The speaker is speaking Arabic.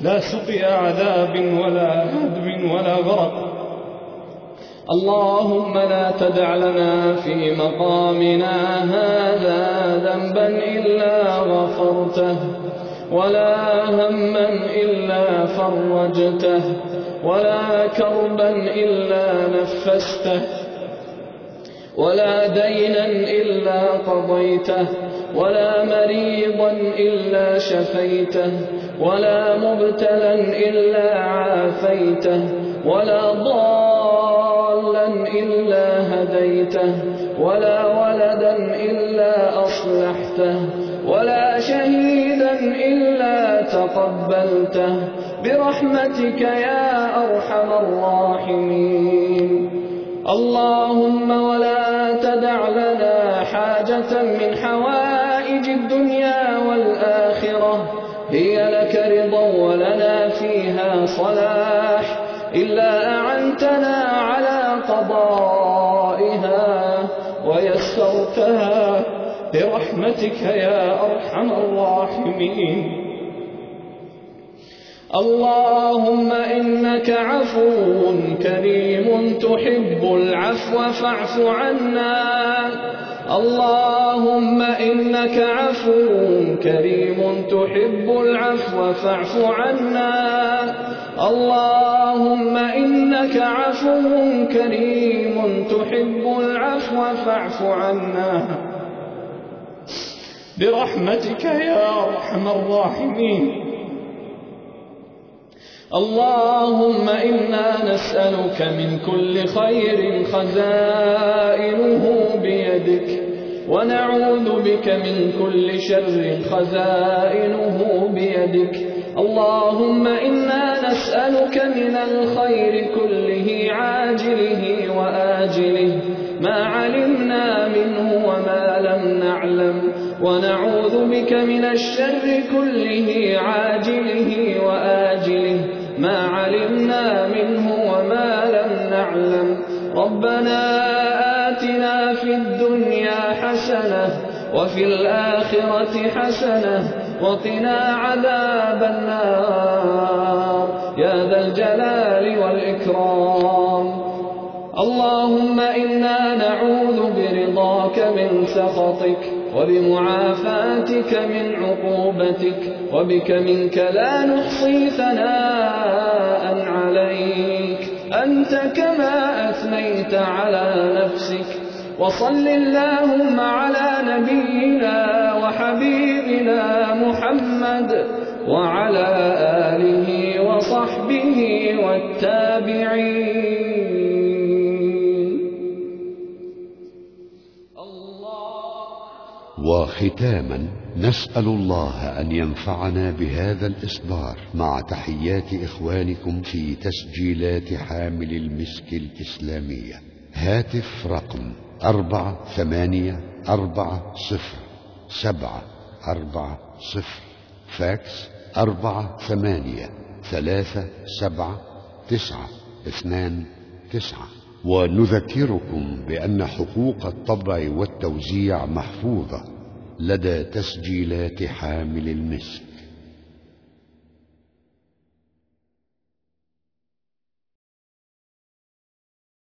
لا سقيا عذاب ولا هدم ولا غرق. اللهم لا تدع لنا في مقامنا هذا ذنبا إلا غفرته ولا هما إلا فرجته ولا كربا إلا نفسته ولا دينا إلا قضيته. ولا مريضا إلا شفيته ولا مبتلا إلا عافيته ولا ضالا إلا هديته ولا ولدا إلا أصلحته ولا شهيدا إلا تقبلته. برحمتك يا أرحم الراحمين. اللهم ولا تدع لنا حاجة من حوائج الدنيا والآخرة هي لك رضا ولنا فيها صلاح. إلا أعنتنا على قضائها ويسرتها برحمتك يا أرحم الراحمين. اللهم إنك عفو كريم تحب العفو فاعف عنا. اللهم إنك عفو كريم تحب العفو فاعف عنا. اللهم إنك عفو كريم تحب العفو فاعف عنا. برحمتك يا أرحم الراحمين. اللهم إنا نسألك من كل خير خزائنه بيدك ونعوذ بك من كل شر خزائنه بيدك. اللهم إنا نسألك من الخير كله عاجله وآجله. ما علمنا منه وما لم نعلم. ونعوذ بك من الشر كله عاجله وآجله. ما علمنا منه وما لم نعلم. ربنا آتنا في الدنيا حسنة وفي الآخرة حسنة. وقنا عذاب النار. يا ذا الجلال والإكرام. اللهم إنا نعوذ برضاك من سخطك وبمعافاتك من عقوبتك وبك منك لا نحصي ثناء عليك. أنت كما أثنيت على نفسك. وصل اللهم على نبينا وحبيبنا محمد وعلى آله وصحبه والتابعين. وختاما نسأل الله أن ينفعنا بهذا الإصدار مع تحيات إخوانكم في تسجيلات حامل المسك الإسلامية. هاتف رقم أربعة ثمانية أربعة صفر سبعة أربعة صفر فاكس أربعة ثمانية ثلاثة سبعة تسعة اثنان تسعة. ونذكركم بأن حقوق الطبع والتوزيع محفوظة لدى تسجيلات حامل المسك.